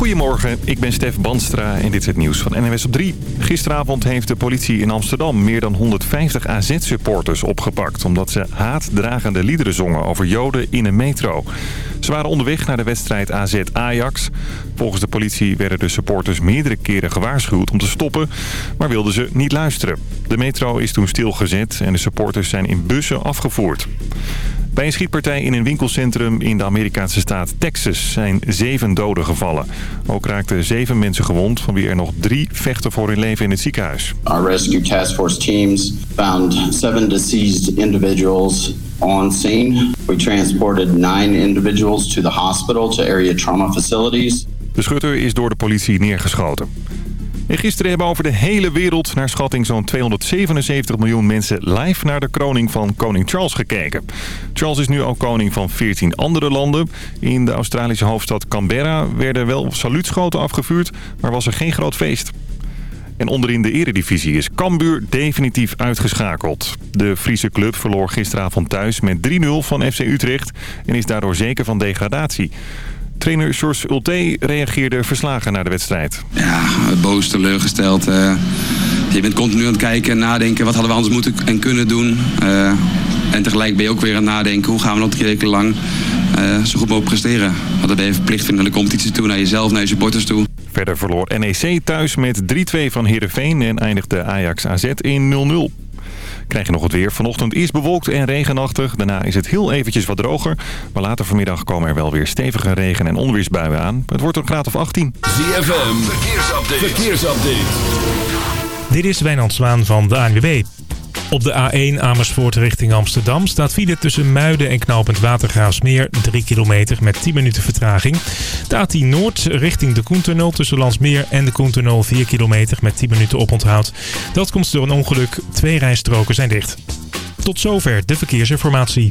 Goedemorgen, ik ben Stef Banstra en dit is het nieuws van NWS op 3. Gisteravond heeft de politie in Amsterdam meer dan 150 AZ-supporters opgepakt... omdat ze haatdragende liederen zongen over joden in een metro. Ze waren onderweg naar de wedstrijd AZ-Ajax. Volgens de politie werden de supporters meerdere keren gewaarschuwd om te stoppen... maar wilden ze niet luisteren. De metro is toen stilgezet en de supporters zijn in bussen afgevoerd. Bij een schietpartij in een winkelcentrum in de Amerikaanse staat Texas zijn zeven doden gevallen. Ook raakten zeven mensen gewond, van wie er nog drie vechten voor hun leven in het ziekenhuis. Our rescue task force teams found seven deceased individuals on scene. We transported nine individuals to the hospital to area trauma facilities. De schutter is door de politie neergeschoten. En gisteren hebben over de hele wereld naar schatting zo'n 277 miljoen mensen live naar de kroning van koning Charles gekeken. Charles is nu ook koning van 14 andere landen. In de Australische hoofdstad Canberra werden wel saluutschoten afgevuurd, maar was er geen groot feest. En onderin de eredivisie is Cambuur definitief uitgeschakeld. De Friese club verloor gisteravond thuis met 3-0 van FC Utrecht en is daardoor zeker van degradatie. Trainer George Ulte reageerde verslagen naar de wedstrijd. Ja, boos, teleurgesteld. Uh, je bent continu aan het kijken en nadenken. Wat hadden we anders moeten en kunnen doen? Uh, en tegelijk ben je ook weer aan het nadenken. Hoe gaan we nog drie weken lang uh, zo goed mogelijk presteren? Want dan ben je verplicht naar de competitie toe, naar jezelf, naar je supporters toe. Verder verloor NEC thuis met 3-2 van Heerenveen en eindigde Ajax AZ in 0-0 krijg je nog het weer. Vanochtend is bewolkt en regenachtig. Daarna is het heel eventjes wat droger. Maar later vanmiddag komen er wel weer stevige regen- en onweersbuien aan. Het wordt een graad of 18. ZFM, verkeersupdate. verkeersupdate. Dit is Wijnand Zwaan van de ANWB. Op de A1 Amersfoort richting Amsterdam staat file tussen Muiden en knooppunt Watergraafsmeer 3 kilometer met 10 minuten vertraging. De A10 Noord richting de Koentunnel tussen Landsmeer en de Koentunnel 4 kilometer met 10 minuten oponthoud. Dat komt door een ongeluk. Twee rijstroken zijn dicht. Tot zover de verkeersinformatie.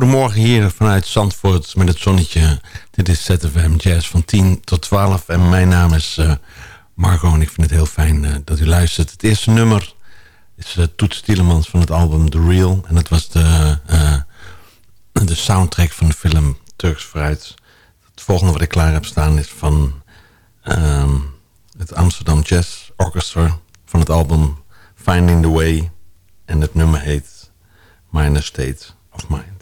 Goedemorgen hier vanuit Zandvoort met het zonnetje. Dit is ZFM Jazz van 10 tot 12 en mijn naam is uh, Marco en ik vind het heel fijn uh, dat u luistert. Het eerste nummer is uh, Toets Tielemans van het album The Real en dat was de, de soundtrack van de film Turks Fruit. Het volgende wat ik klaar heb staan is van ehm, het Amsterdam Jazz Orchestra van het album Finding the Way en het nummer heet Minor State of Mind.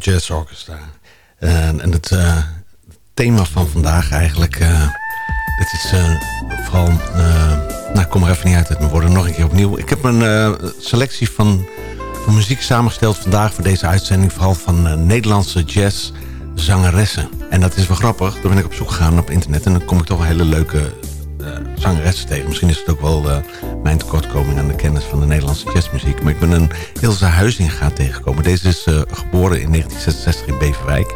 Jazz Orchestra. en het uh, thema van vandaag eigenlijk... het is vooral... nou, ik kom er even niet uit uit mijn woorden. Nog een keer opnieuw. Ik heb een selectie van, van muziek samengesteld vandaag voor deze uitzending. Vooral van Nederlandse jazz zangeressen. En dat is wel grappig. Daar ben ik op zoek gegaan op internet. En dan kom ik toch wel hele leuke zangeressen tegen. Misschien is het ook wel uh, mijn tekortkoming aan de kennis van de Nederlandse jazzmuziek. Maar ik ben een Ilse Huizinga tegengekomen. Deze is uh, geboren in 1966 in Beverwijk.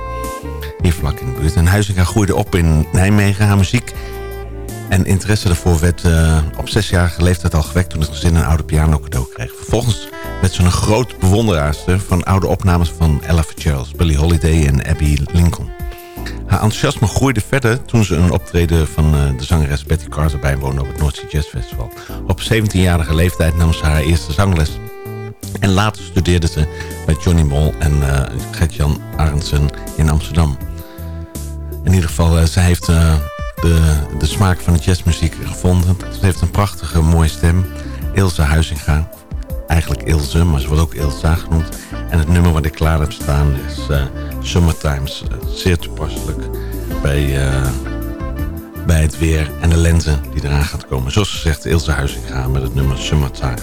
Hier vlak in de buurt. En Huizinga groeide op in Nijmegen. Haar muziek en interesse daarvoor werd op zesjarige leeftijd al gewekt... toen het gezin een oude piano cadeau kreeg. Vervolgens werd ze een groot bewonderaarster van oude opnames van Ella Fitzgerald... Billie Holiday en Abby Lincoln. Haar enthousiasme groeide verder toen ze een optreden van uh, de zangeres Betty Carter bijwoonde op het North Jazz Festival. Op 17-jarige leeftijd nam ze haar eerste zangles. En later studeerde ze bij Johnny Mol en uh, Gert-Jan Arendsen in Amsterdam. In ieder geval, uh, zij heeft de, de smaak van de jazzmuziek gevonden. Ze heeft een prachtige, mooie stem. Ilse Huizinga. Eigenlijk Ilse, maar ze wordt ook Ilsa genoemd. En het nummer wat ik klaar heb staan is uh, Summertimes. Uh, zeer toepasselijk bij, uh, bij het weer en de lenzen die eraan gaat komen. Zoals gezegd, Ilse Huizinga met het nummer Summertimes.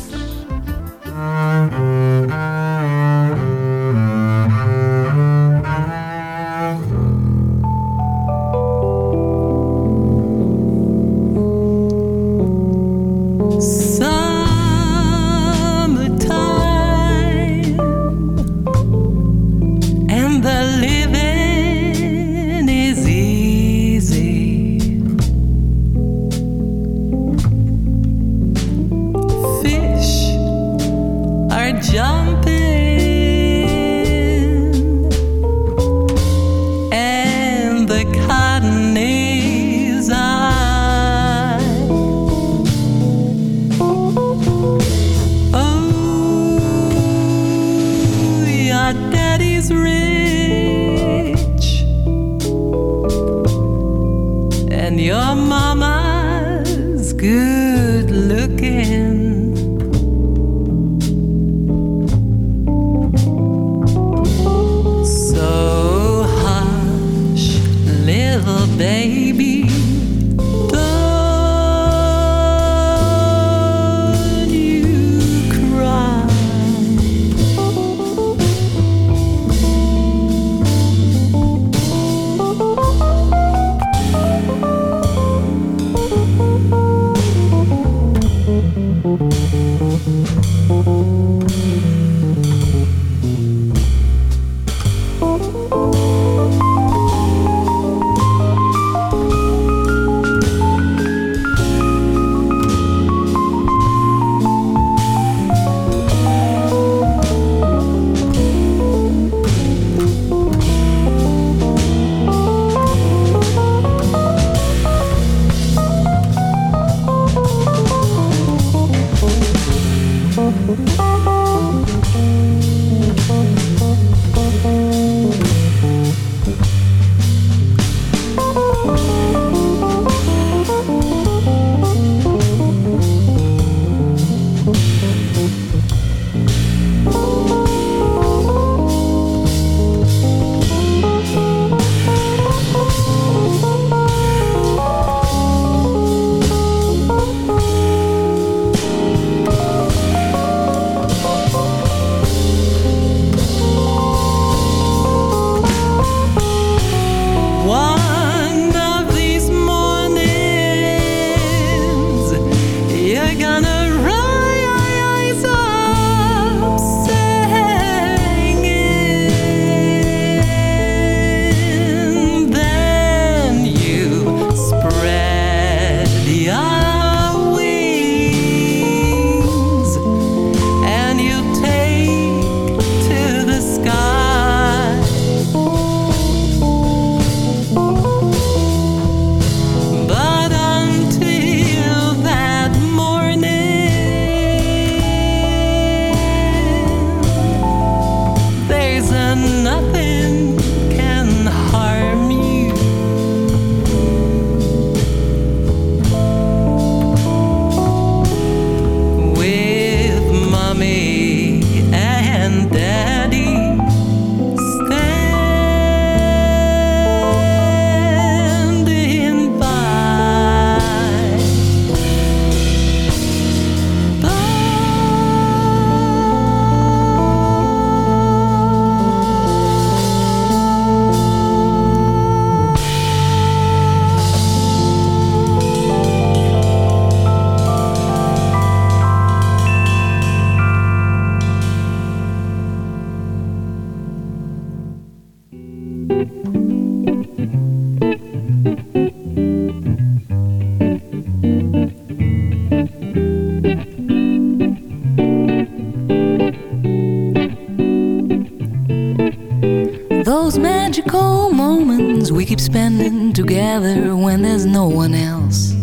Spending together when there's no one else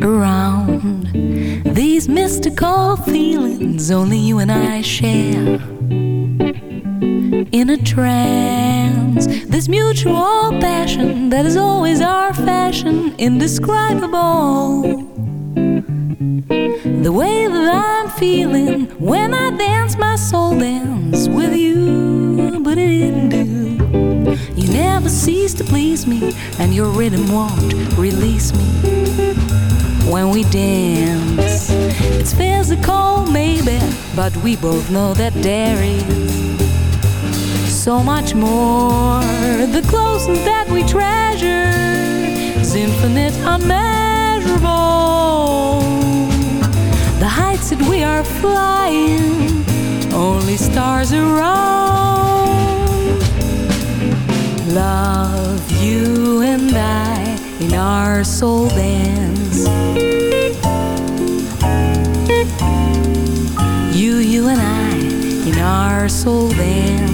around. These mystical feelings only you and I share. In a trance, this mutual passion that is always our fashion, indescribable. The way that I'm feeling when I dance my soul dance with you, but it didn't do. Cease to please me, and your rhythm won't release me when we dance. It's physical, maybe, but we both know that there is so much more. The closeness that we treasure is infinite, unmeasurable. The heights that we are flying, only stars around. Love, you and I in our soul dance. You, you and I in our soul dance.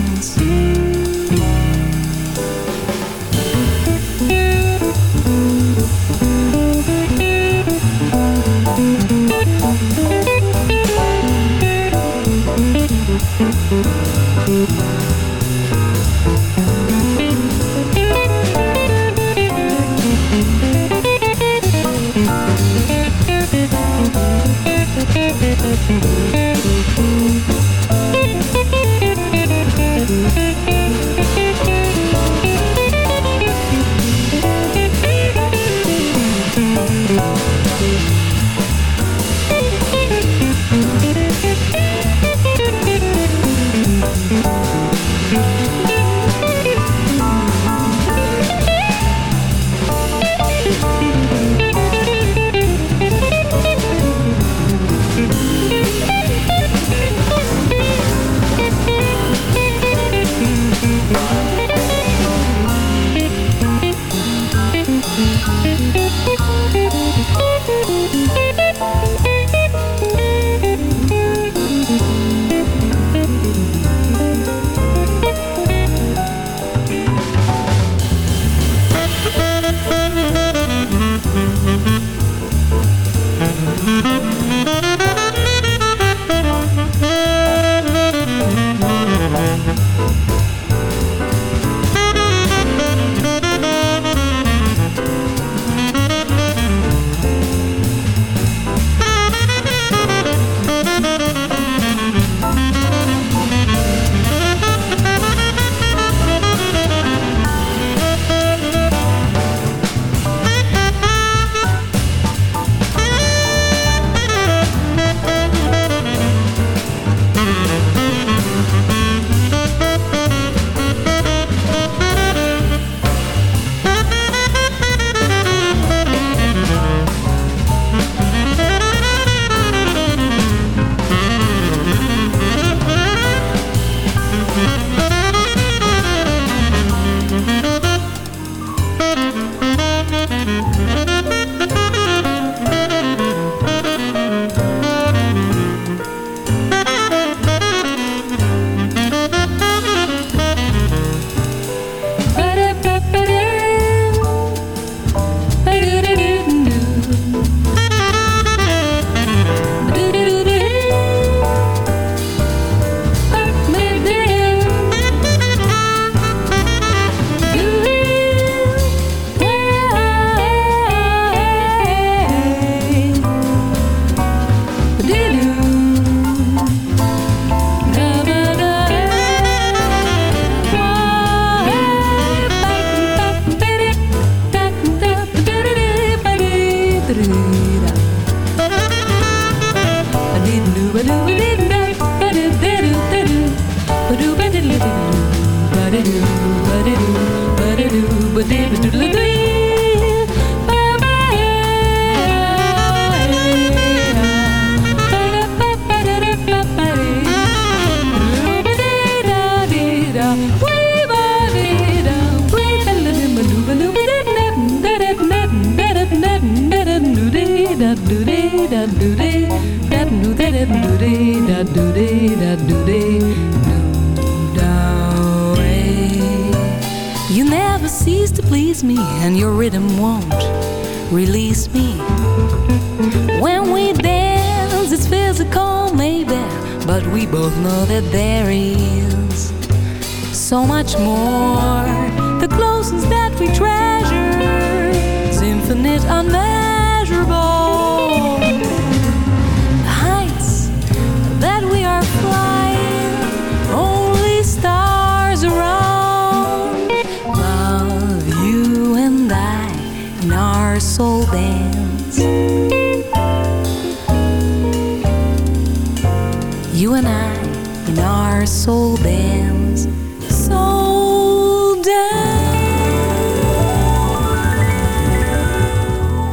You and I in our soul dance. Soul dance.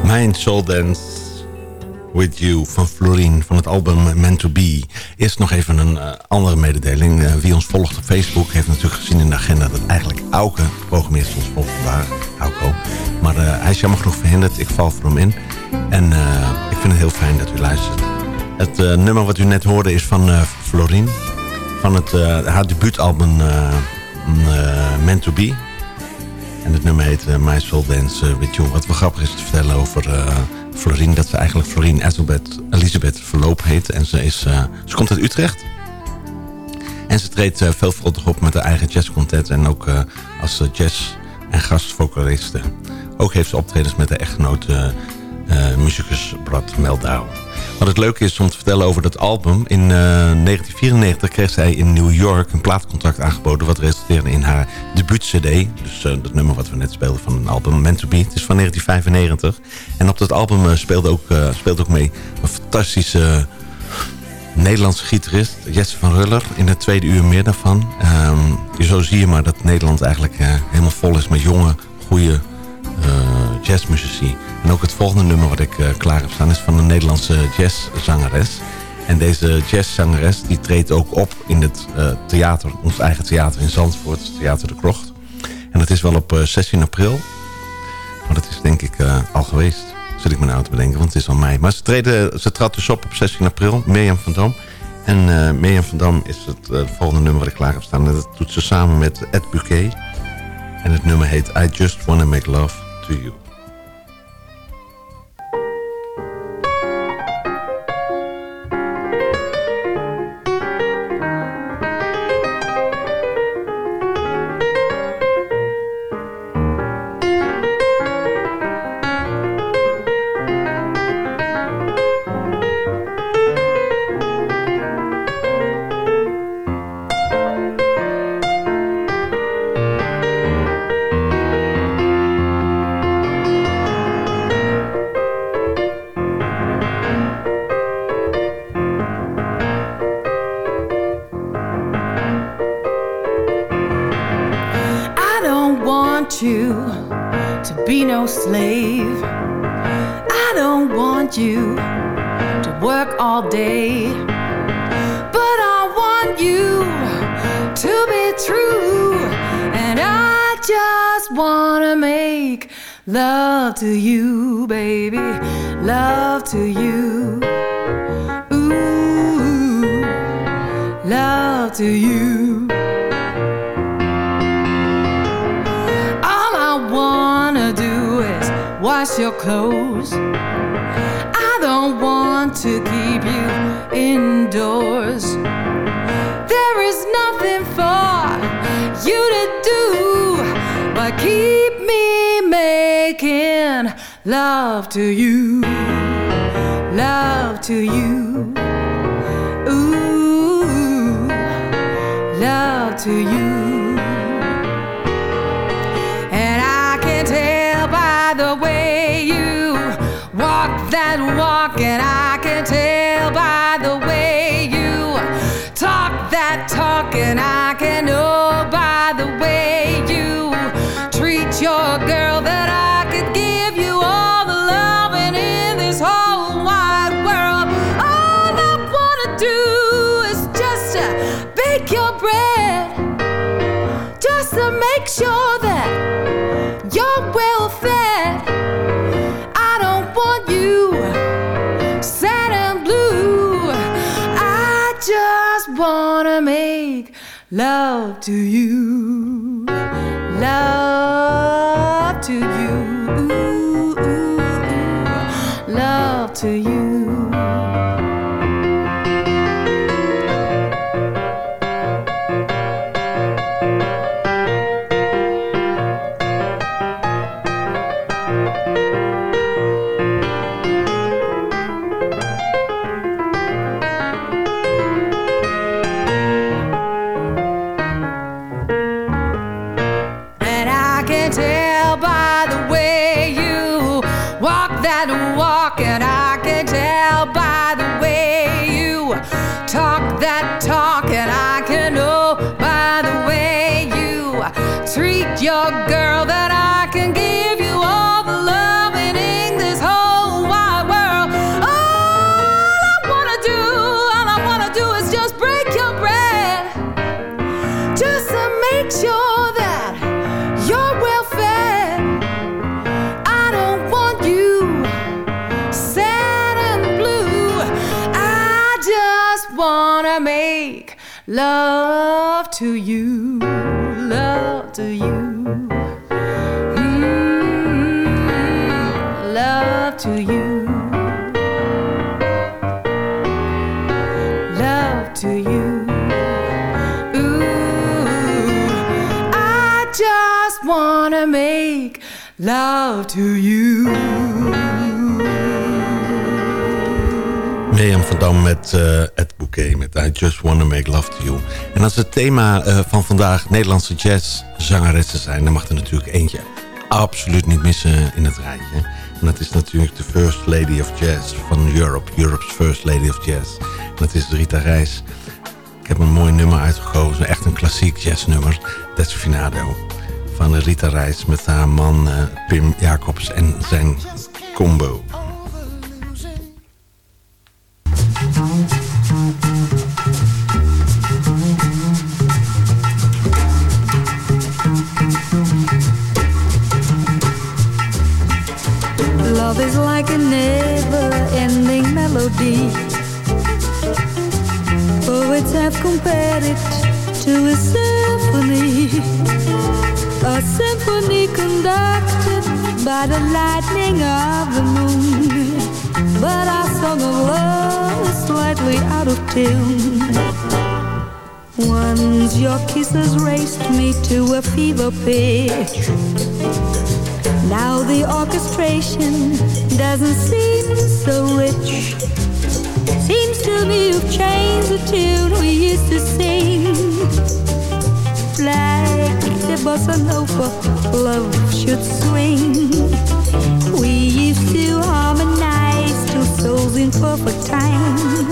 Mijn Soul Dance With You van Florien van het album Meant to Be. Eerst nog even een eh, andere mededeling. Eh, wie ons volgt op Facebook heeft natuurlijk gezien in de agenda... dat eigenlijk Auke programmeert ons volgt vandaag. Auko. Maar eh, hij is jammer genoeg verhinderd. Ik val voor hem in. En ik vind het heel fijn dat u luistert. Het nummer wat u net hoorde is van Florien. Van het, haar debuutalbum Meant to Be. En het nummer heet My Soul Dance With You. Wat wel grappig is te vertellen over... Florien, dat ze eigenlijk Florien Elizabeth, Elisabeth Verloop heet. En ze, is, uh, ze komt uit Utrecht. En ze treedt uh, veelvuldig op met haar eigen jazzcontent. En ook uh, als jazz- en gastvocaliste. Ook heeft ze optredens met de echtgenoot muzikus Brad Meldau. Wat het leuke is om te vertellen over dat album. In 1994 kreeg zij in New York een plaatcontract aangeboden... wat resulteerde in haar debuut-cd. Dus uh, dat nummer wat we net speelden van een album, Meant to Be. Het is van 1995. En op dat album uh, speelde, ook, uh, speelde ook mee een fantastische Nederlandse gitarist... Jesse van Ruller, in het tweede uur meer daarvan. Um, zo zie je maar dat Nederland eigenlijk helemaal vol is met jonge, goede jazzmuzici. En ook het volgende nummer wat ik uh, klaar heb staan is van een Nederlandse jazzzangeres. En deze jazzzangeres die treedt ook op in het uh, theater, ons eigen theater in Zandvoort, Theater de Krocht. En dat is wel op uh, 16 april. Maar dat is denk ik al geweest, zit ik me nou te bedenken, want het is al mei. Maar ze, treden, ze trad dus op op 16 april, Mirjam van Dam. En Mirjam van Dam is het volgende nummer wat ik klaar heb staan. En dat doet ze samen met Ed Bouquet. En het nummer heet I Just Wanna Make Love To You. Just wanna make love to you. To you. Love to you. Ooh, I just wanna make love to you. Mirjam van Dam met uh, het bouquet met I Just Wanna Make Love To You. En als het thema uh, van vandaag Nederlandse jazzzangeressen zijn... dan mag er natuurlijk eentje absoluut niet missen in het rijtje. En dat is natuurlijk de First Lady of Jazz van Europe. Europe's First Lady of Jazz. En dat is Rita Reis. Ik heb een mooi nummer uitgekozen. Echt een klassiek jazznummer. Desfinado. Van Rita Reis met haar man uh, Pim Jacobs en zijn combo. Melody. Poets oh, have compared it to a symphony. A symphony conducted by the lightning of the moon. But our song of love is slightly out of tune. Once your kisses raised me to a fever pitch. Now the orchestration doesn't seem so rich. Seems to me you've changed the tune we used to sing. Like the bossa nova, love should swing. We used to harmonize two souls in perfect time.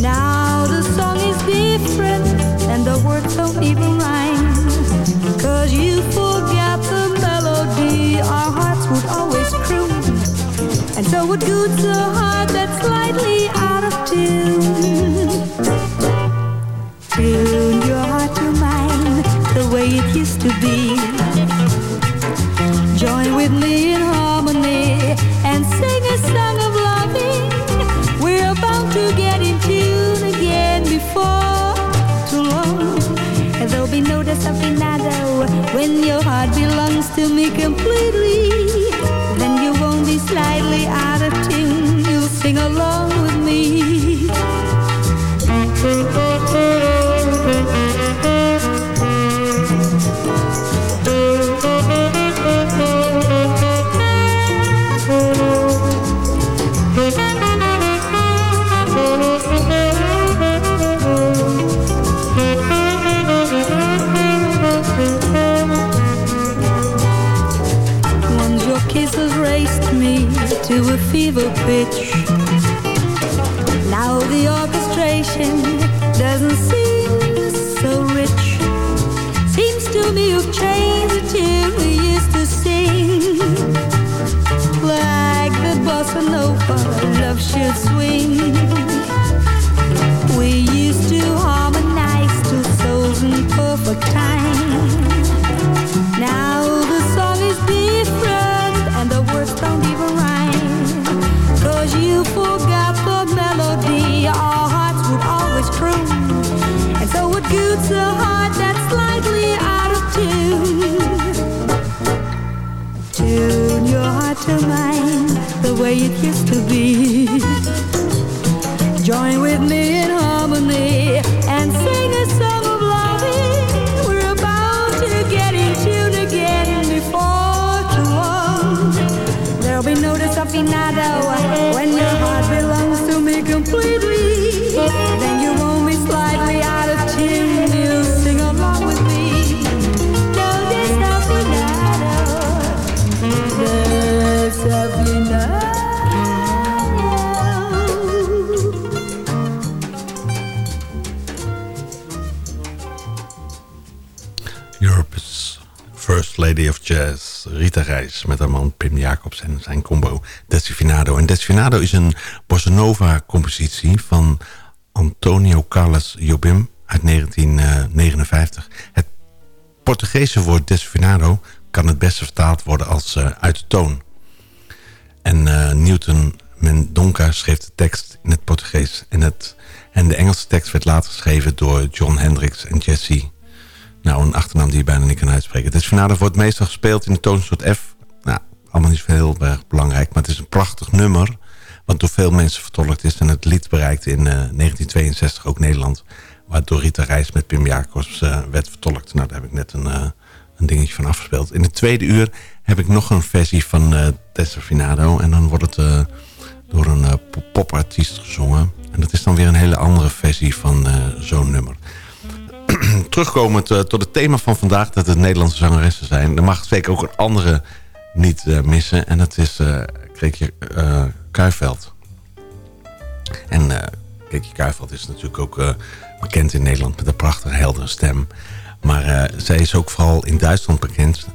Now the song is different and the words don't even so it goods a heart that's slightly out of tune. Tune your heart to mine the way it used to be. way it used to be. Of Jazz, Rita Reis... met haar man Pim Jacobs en zijn combo Desfinado. En Desfinado is een bossa nova-compositie van Antonio Carlos Jobim uit 1959. Het Portugese woord Desfinado kan het beste vertaald worden als eh, uit de toon. En eh, Newton Mendonca schreef de tekst in het Portugees. En, het, en de Engelse tekst werd later geschreven door John Hendricks en Jesse nou, een achternaam die je bijna niet kan uitspreken. Het Desfinado wordt meestal gespeeld in de toonsoort F. Nou, allemaal niet zo heel erg belangrijk. Maar het is een prachtig nummer. Wat door veel mensen vertolkt is. En het lied bereikte in eh, 1962 ook Nederland. Waardoor Rita Reis met Pim Jacobs eh, werd vertolkt. Nou, daar heb ik net een, eh, een dingetje van afgespeeld. In het tweede uur heb ik nog een versie van uh. En dan wordt het door een popartiest gezongen. En dat is dan weer een hele andere versie van zo'n nummer terugkomend uh, tot het thema van vandaag... dat het Nederlandse zangeressen zijn... dan mag zeker ook een andere niet uh, missen. En dat is uh, Kreekje Kuiveld. En Kreekje Kuiveld is natuurlijk ook bekend in Nederland... met een prachtige, heldere stem. Maar zij is ook vooral in Duitsland bekend...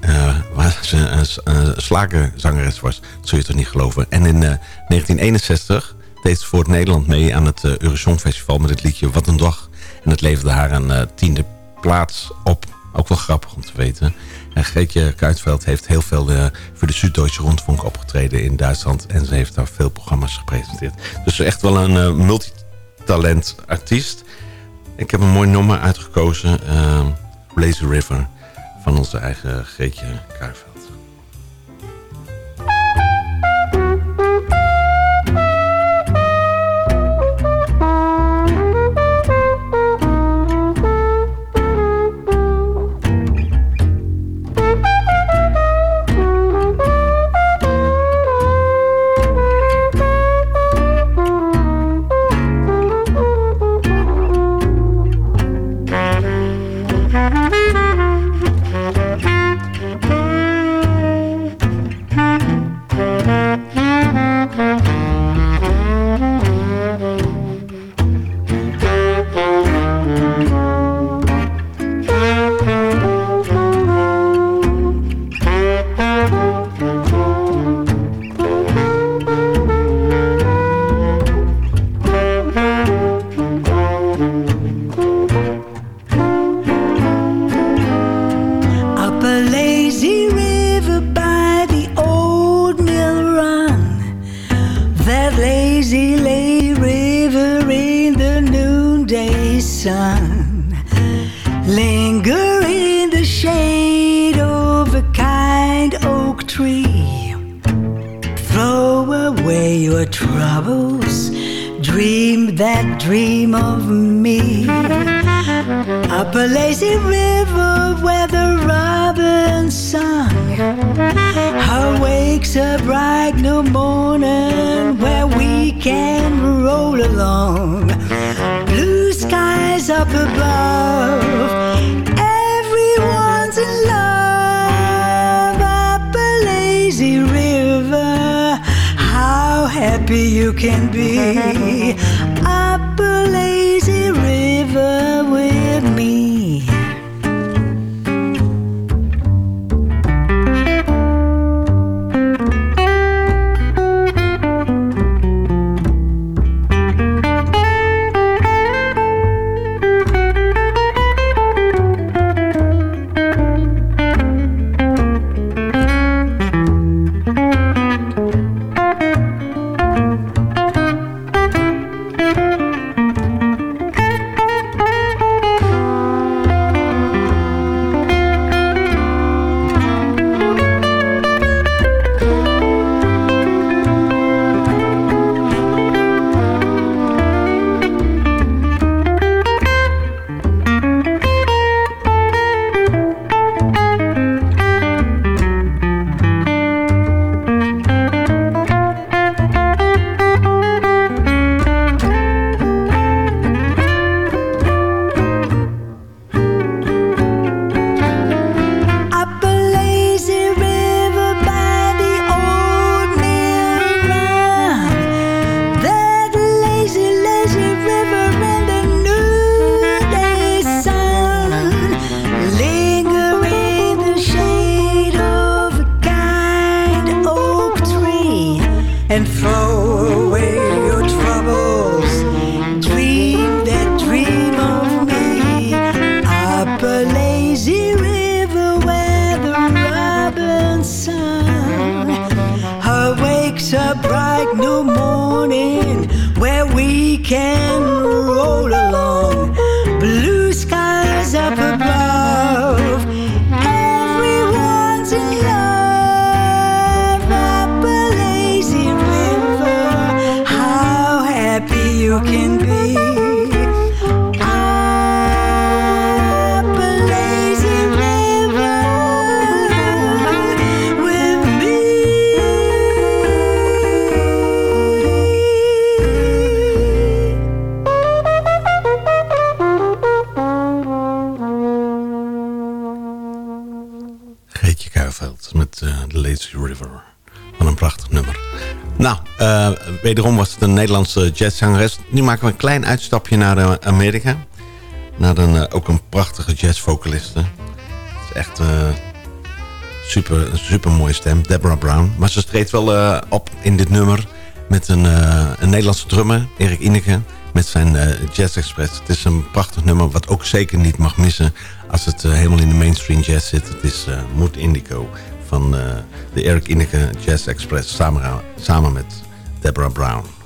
waar ze een, slagerzangeres was. Dat zul je toch niet geloven. En in 1961 deed ze voor het Nederland mee... aan het Eurosong Festival met het liedje Wat een Dag... En het leverde haar een uh, tiende plaats op. Ook wel grappig om te weten. En Greetje Kuitveld heeft heel veel uh, voor de Süddeutsche Rundfunk opgetreden in Duitsland. En ze heeft daar veel programma's gepresenteerd. Dus echt wel een uh, multitalent artiest. Ik heb een mooi nummer uitgekozen. Lazy River van onze eigen Greetje Kuitveld. your troubles, dream that dream of me. Up a lazy river where the robin sung. awakes wakes a bright new morning where we can roll along. Blue skies up above happy you can be. Wederom was het een Nederlandse jazzzangeres. Nu maken we een klein uitstapje naar eh, Amerika. Naar een, eh, ook een prachtige jazzvocaliste. Het is echt eh, super, super mooie stem, Deborah Brown. Maar ze treedt wel op in dit nummer met een, een Nederlandse drummer, Erik Ineke, met zijn Jazz Express. Het is een prachtig nummer wat ook zeker niet mag missen als het helemaal in de mainstream jazz zit. Het is eh Mood Indigo van de Erik Ineke Jazz Express samen met Deborah Brown.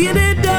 Jullie dit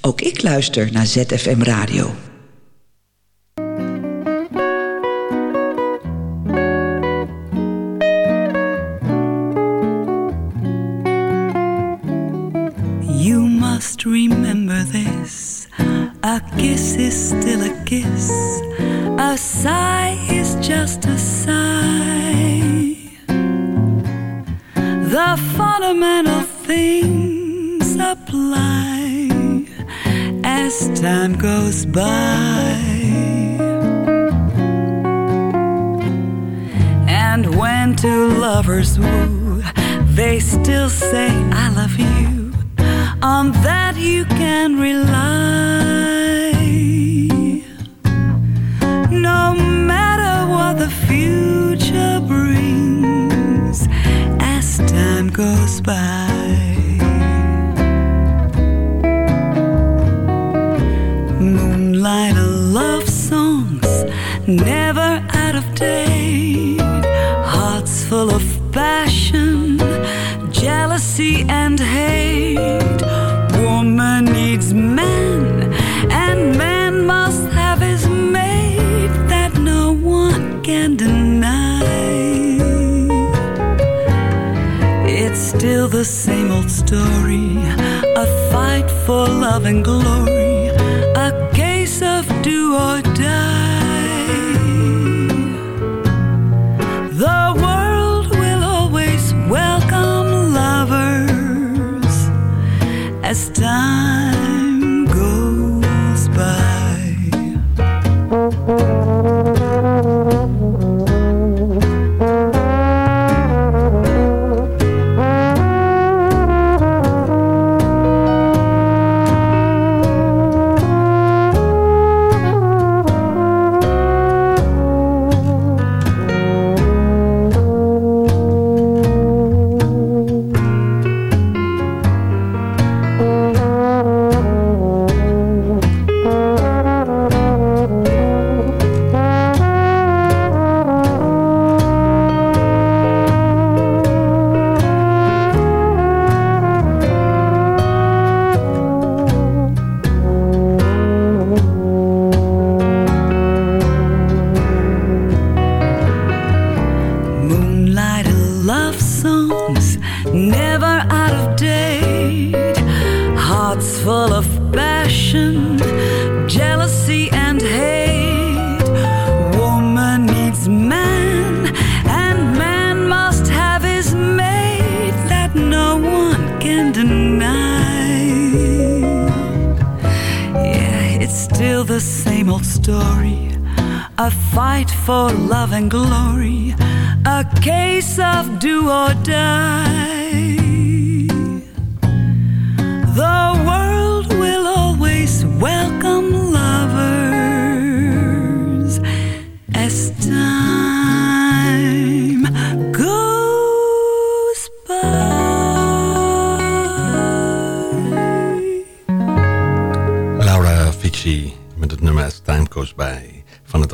Ook ik luister naar ZFM Radio.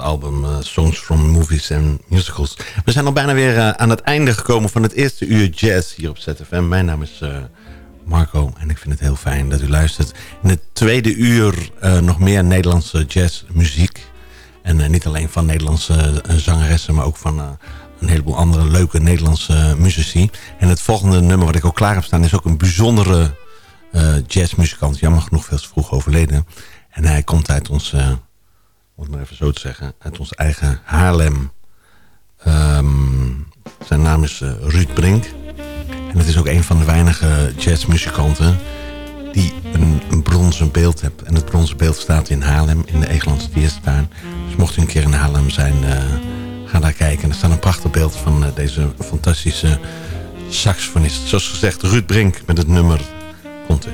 Album eh, Songs from Movies and Musicals. We zijn al bijna weer eh, aan het einde gekomen van het eerste uur jazz hier op ZFM. Mijn naam is eh, Marco en ik vind het heel fijn dat u luistert. In het tweede uur nog meer Nederlandse jazzmuziek. En niet alleen van Nederlandse zangeressen, maar ook van een heleboel andere leuke Nederlandse muzici. En het volgende nummer wat ik ook klaar heb staan is ook een bijzondere jazzmuzikant. Jammer genoeg veel te vroeg overleden. En hij komt uit ons, om het maar even zo te zeggen, uit ons eigen Haarlem. Um, zijn naam is uh, Ruud Brink. En het is ook een van de weinige jazzmuzikanten die een, bronzen beeld heeft. En het bronzen beeld staat in Haarlem, in de Egelandse Dierstuin. Dus mocht u een keer in Haarlem zijn, uh, ga daar kijken. Er staat een prachtig beeld van deze fantastische saxofonist. Zoals gezegd, Ruud Brink met het nummer Komt er.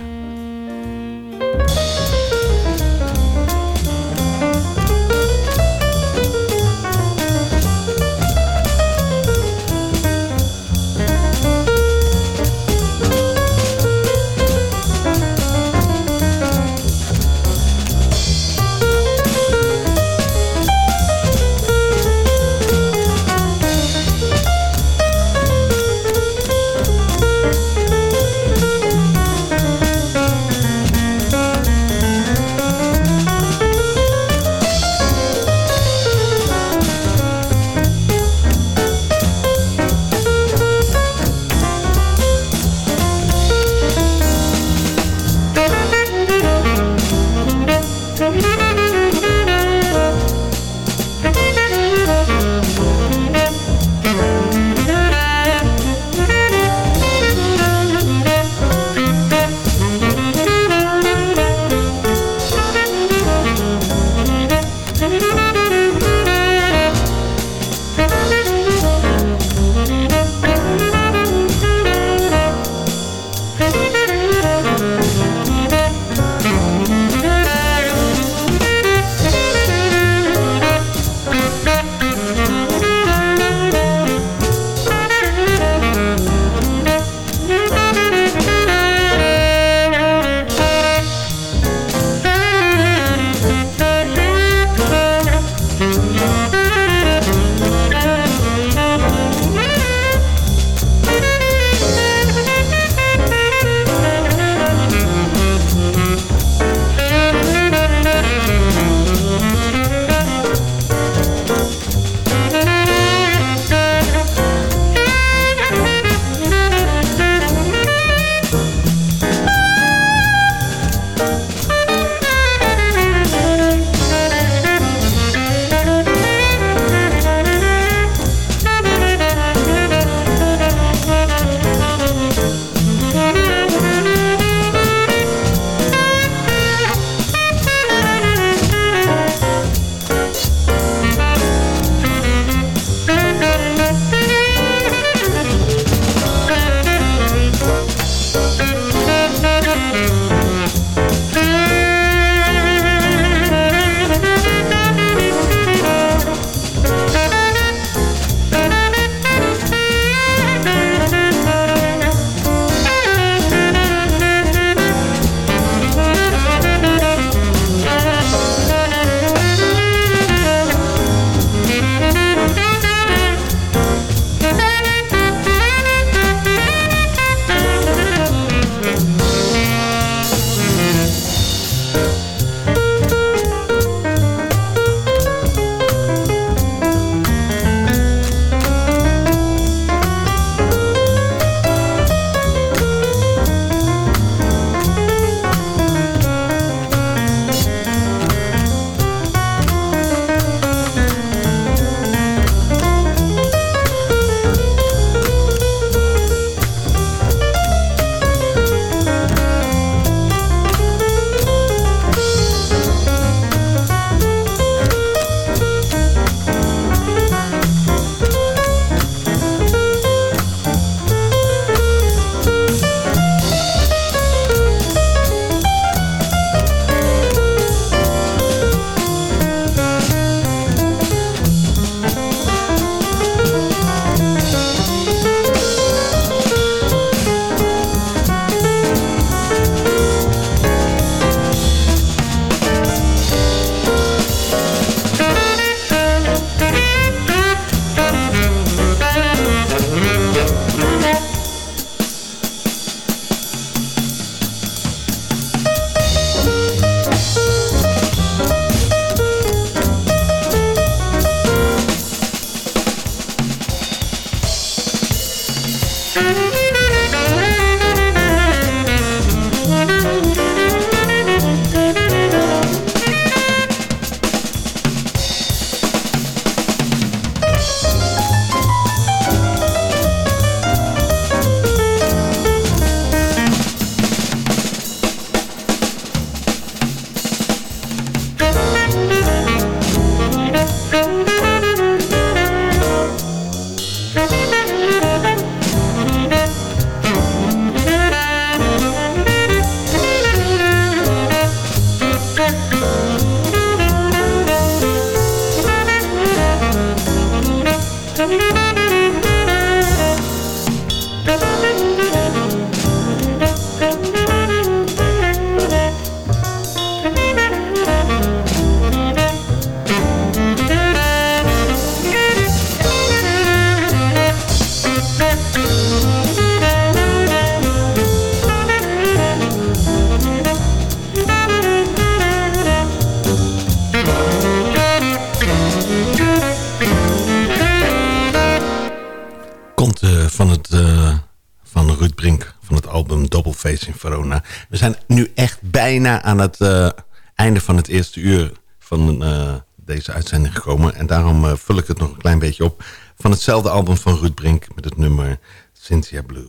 Bijna aan het eh, einde van het eerste uur van eh, deze uitzending gekomen. En daarom eh, vul ik het nog een klein beetje op. Van hetzelfde album van Ruud Brink met het nummer Cynthia Blue.